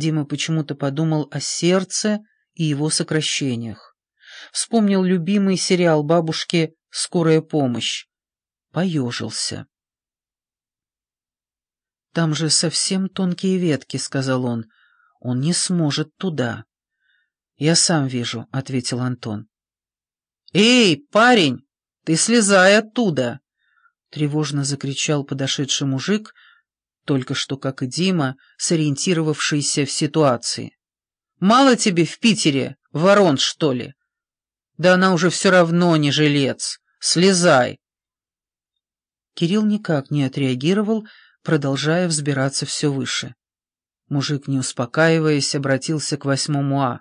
Дима почему-то подумал о сердце и его сокращениях. Вспомнил любимый сериал бабушки «Скорая помощь». Поежился. «Там же совсем тонкие ветки», — сказал он. «Он не сможет туда». «Я сам вижу», — ответил Антон. «Эй, парень, ты слезай оттуда!» Тревожно закричал подошедший мужик, только что, как и Дима, сориентировавшийся в ситуации. «Мало тебе в Питере, ворон, что ли? Да она уже все равно не жилец. Слезай!» Кирилл никак не отреагировал, продолжая взбираться все выше. Мужик, не успокаиваясь, обратился к восьмому А.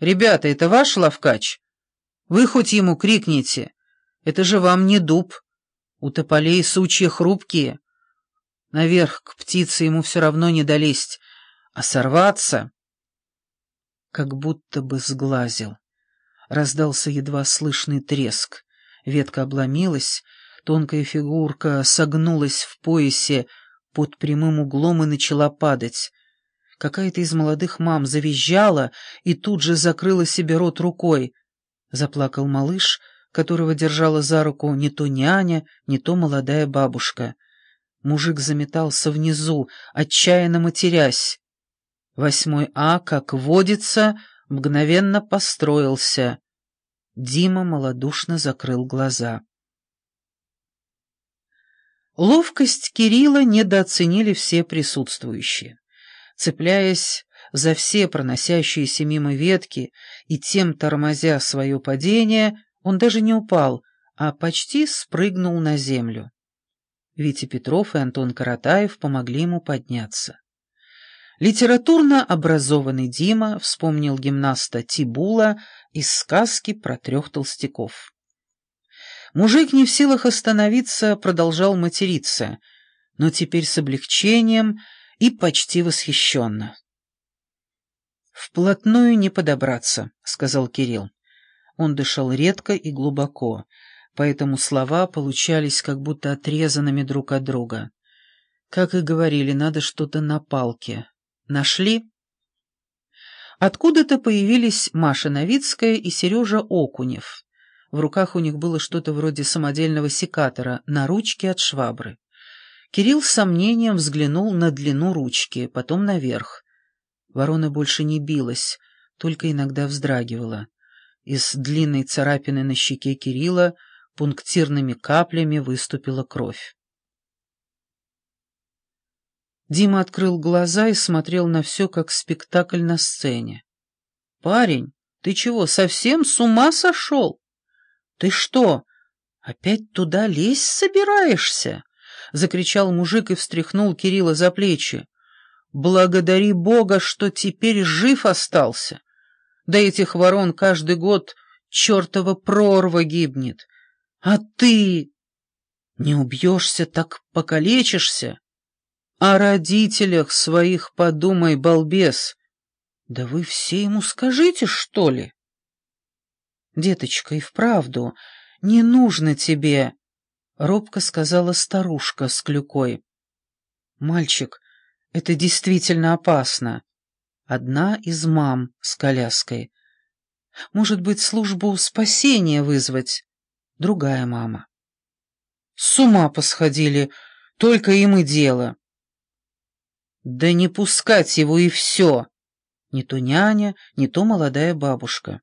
«Ребята, это ваш лавкач? Вы хоть ему крикните. Это же вам не дуб. У тополей сучья хрупкие. Наверх к птице ему все равно не долезть, а сорваться...» Как будто бы сглазил. Раздался едва слышный треск. Ветка обломилась, тонкая фигурка согнулась в поясе под прямым углом и начала падать. Какая-то из молодых мам завизжала и тут же закрыла себе рот рукой. Заплакал малыш, которого держала за руку не то няня, не то молодая бабушка. Мужик заметался внизу, отчаянно матерясь. Восьмой А, как водится, мгновенно построился. Дима малодушно закрыл глаза. Ловкость Кирилла недооценили все присутствующие цепляясь за все проносящиеся мимо ветки и тем тормозя свое падение, он даже не упал, а почти спрыгнул на землю. Витя Петров и Антон Каратаев помогли ему подняться. Литературно образованный Дима вспомнил гимнаста Тибула из сказки про трех толстяков. Мужик не в силах остановиться, продолжал материться, но теперь с облегчением и почти восхищенно. «Вплотную не подобраться», — сказал Кирилл. Он дышал редко и глубоко, поэтому слова получались как будто отрезанными друг от друга. Как и говорили, надо что-то на палке. Нашли? Откуда-то появились Маша Новицкая и Сережа Окунев. В руках у них было что-то вроде самодельного секатора на ручке от швабры. Кирилл с сомнением взглянул на длину ручки, потом наверх. Ворона больше не билась, только иногда вздрагивала. Из длинной царапины на щеке Кирилла пунктирными каплями выступила кровь. Дима открыл глаза и смотрел на все, как спектакль на сцене. «Парень, ты чего, совсем с ума сошел? Ты что, опять туда лезть собираешься?» — закричал мужик и встряхнул Кирилла за плечи. «Благодари Бога, что теперь жив остался. Да этих ворон каждый год чертова прорва гибнет. А ты не убьешься, так покалечишься. О родителях своих подумай, балбес. Да вы все ему скажите, что ли?» «Деточка, и вправду, не нужно тебе...» робко сказала старушка с клюкой. «Мальчик, это действительно опасно. Одна из мам с коляской. Может быть, службу спасения вызвать? Другая мама. С ума посходили, только им и дело. Да не пускать его и все. Не то няня, не то молодая бабушка.